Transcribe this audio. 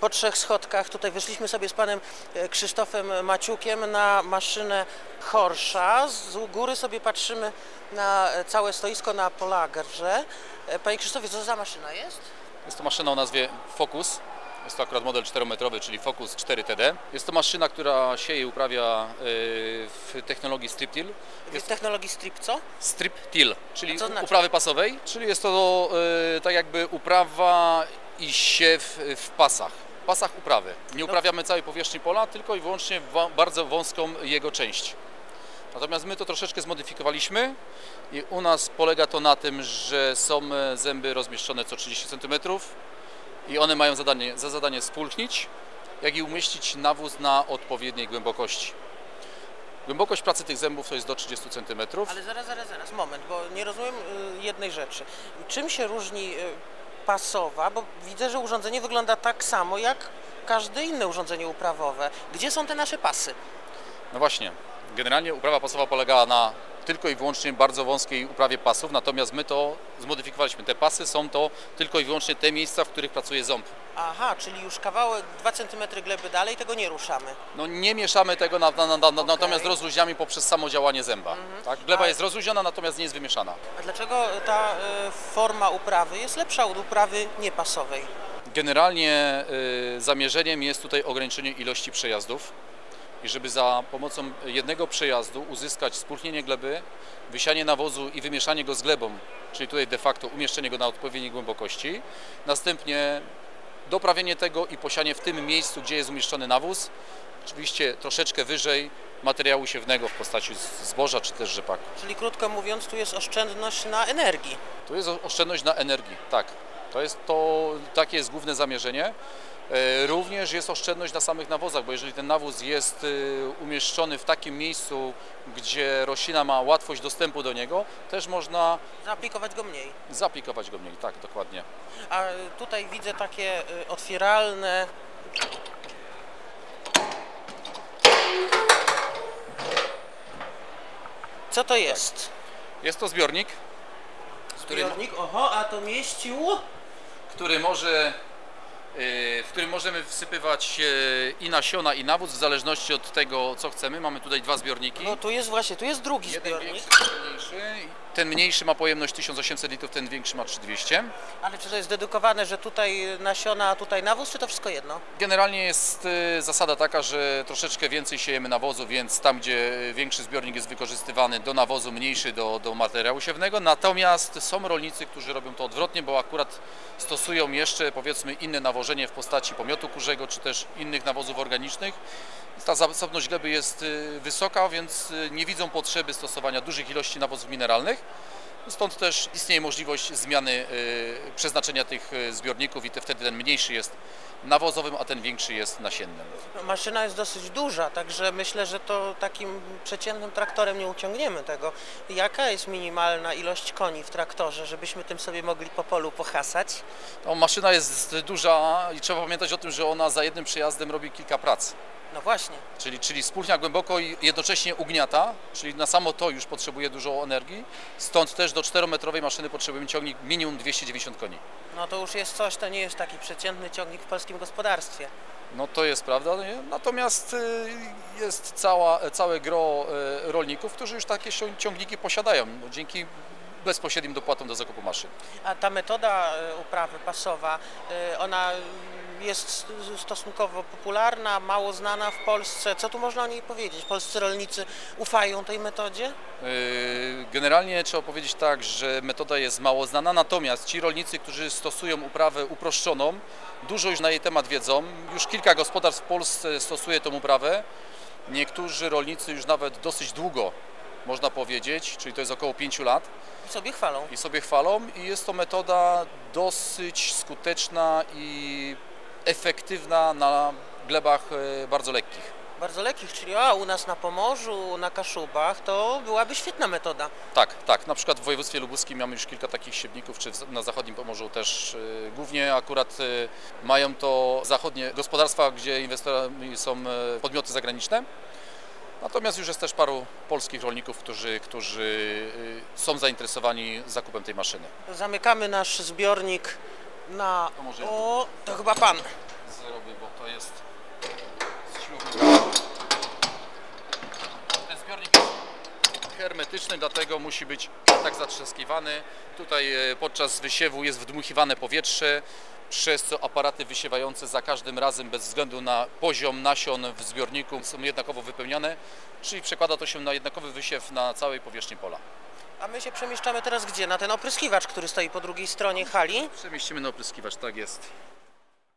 po trzech schodkach. Tutaj wyszliśmy sobie z panem e, Krzysztofem Maciukiem na maszynę Horsza. Z góry sobie patrzymy na e, całe stoisko na Polagrze. E, Panie Krzysztofie, co za maszyna jest? Jest to maszyna o nazwie Focus. Jest to akurat model 4-metrowy, czyli Focus 4TD. Jest to maszyna, która sieje i uprawia w technologii strip till. Jest technologii strip co? Strip till, czyli znaczy? uprawy pasowej, czyli jest to tak jakby uprawa i siew w pasach. Pasach uprawy. Nie uprawiamy całej powierzchni pola, tylko i wyłącznie bardzo wąską jego część. Natomiast my to troszeczkę zmodyfikowaliśmy i u nas polega to na tym, że są e, zęby rozmieszczone co 30 cm i one mają zadanie, za zadanie spulchnić, jak i umieścić nawóz na odpowiedniej głębokości. Głębokość pracy tych zębów to jest do 30 cm. Ale zaraz, zaraz, zaraz, moment, bo nie rozumiem y, jednej rzeczy. Czym się różni y, pasowa, bo widzę, że urządzenie wygląda tak samo jak każde inne urządzenie uprawowe. Gdzie są te nasze pasy? No właśnie, generalnie uprawa pasowa polegała na tylko i wyłącznie bardzo wąskiej uprawie pasów, natomiast my to zmodyfikowaliśmy. Te pasy są to tylko i wyłącznie te miejsca, w których pracuje ząb. Aha, czyli już kawałek 2 cm gleby dalej, tego nie ruszamy. No nie mieszamy tego, na, na, na, na, Okej. natomiast rozluźniamy poprzez samo działanie zęba. Tak? Gleba A- jest rozluźniona, natomiast nie jest wymieszana. A dlaczego ta y, forma uprawy jest lepsza od uprawy niepasowej? Generalnie y, zamierzeniem jest tutaj ograniczenie ilości przejazdów i żeby za pomocą jednego przejazdu uzyskać spulchnienie gleby, wysianie nawozu i wymieszanie go z glebą, czyli tutaj de facto umieszczenie go na odpowiedniej głębokości, następnie doprawienie tego i posianie w tym miejscu, gdzie jest umieszczony nawóz, oczywiście troszeczkę wyżej materiału siewnego w postaci zboża czy też rzepaku. Czyli krótko mówiąc, tu jest oszczędność na energii. Tu jest oszczędność na energii, tak. To jest to, takie jest główne zamierzenie. E, Również jest oszczędność na samych nawozach, bo jeżeli ten nawóz jest e, umieszczony w takim miejscu, gdzie roślina ma łatwość dostępu do niego, też można Zaaplikować go mniej. zaaplikować go mniej. Tak, dokładnie. A y, tutaj widzę takie y, otwieralne. Co to jest? Jest to zbiornik, który, Zbiornik, oho, a to mieścił. który może, w którym możemy wsypywać e, i nasiona, i nawóz, w zależności od tego, co chcemy. Mamy tutaj dwa zbiorniki. No tu jest właśnie, tu jest drugi Jeden zbiornik. większy, ten mniejszy. Ten mniejszy ma pojemność 1800 litrów, ten większy ma 3200. Ale czy to jest dedykowane, że tutaj nasiona, a tutaj nawóz, czy to wszystko jedno? Generalnie jest y, zasada taka, że troszeczkę więcej siejemy nawozu, więc tam, gdzie większy zbiornik jest wykorzystywany do nawozu, mniejszy do, do materiału siewnego. Natomiast są rolnicy, którzy robią to odwrotnie, bo akurat stosują jeszcze powiedzmy inne w postaci pomiotu kurzego, czy też innych nawozów organicznych. Ta zasobność gleby jest y, wysoka, więc y, nie widzą potrzeby stosowania dużych ilości nawozów mineralnych. Stąd też istnieje możliwość zmiany y, przeznaczenia tych y, zbiorników i te, wtedy ten mniejszy jest nawozowym, a ten większy jest nasiennym. No, Maszyna jest dosyć duża, także myślę, że to takim przeciętnym traktorem nie uciągniemy tego. Jaka jest minimalna ilość koni w traktorze, żebyśmy tym sobie mogli po polu pohasać? No, maszyna jest duża i trzeba pamiętać o tym, że ona za jednym przejazdem robi kilka prac. No właśnie. Czyli, czyli spulchnia głęboko i jednocześnie ugniata, czyli na samo to już potrzebuje dużo energii. Stąd też do 4-metrowej maszyny potrzebujemy ciągnik minimum 290 koni. No to już jest coś, to nie jest taki przeciętny ciągnik w polskim gospodarstwie. No to jest prawda, nie? natomiast y, jest cała, całe gro y, rolników, którzy już takie ciągniki posiadają no, dzięki bezpośrednim dopłatom do zakupu maszyn. A ta metoda e, uprawy pasowa, e, ona jest s- stosunkowo popularna, mało znana w Polsce. Co tu można o niej powiedzieć? Polscy rolnicy ufają tej metodzie? Yy, Generalnie trzeba powiedzieć tak, że metoda jest mało znana, natomiast ci rolnicy, którzy stosują uprawę uproszczoną, dużo już na jej temat wiedzą. Już kilka gospodarstw w Polsce stosuje tą uprawę. Niektórzy rolnicy już nawet dosyć długo, można powiedzieć, czyli to jest około 5 lat, I sobie chwalą. i sobie chwalą i jest to metoda dosyć skuteczna i efektywna na glebach e, bardzo lekkich. Bardzo lekkich, czyli a, u nas na Pomorzu, na Kaszubach, to byłaby świetna metoda. Tak, tak. Na przykład w województwie lubuskim mamy już kilka takich siewników, czy na zachodnim Pomorzu też. y, Głównie akurat y, mają to zachodnie gospodarstwa, gdzie inwestorami są y, podmioty zagraniczne. Natomiast już jest też paru polskich rolników, którzy, którzy są zainteresowani zakupem tej maszyny. Zamykamy nasz zbiornik na... To może- O, to chyba pan. Zrobimy jest z siłownika. Ten zbiornik hermetyczny, dlatego musi być tak zatrzaskiwany. Tutaj e, podczas wysiewu jest wdmuchiwane powietrze, przez co aparaty wysiewające za każdym razem bez względu na poziom nasion w zbiorniku są jednakowo wypełniane, czyli przekłada to się na jednakowy wysiew na całej powierzchni pola. A my się przemieszczamy teraz gdzie? Na ten opryskiwacz, który stoi po drugiej stronie hali. Przemieścimy na opryskiwacz, tak jest.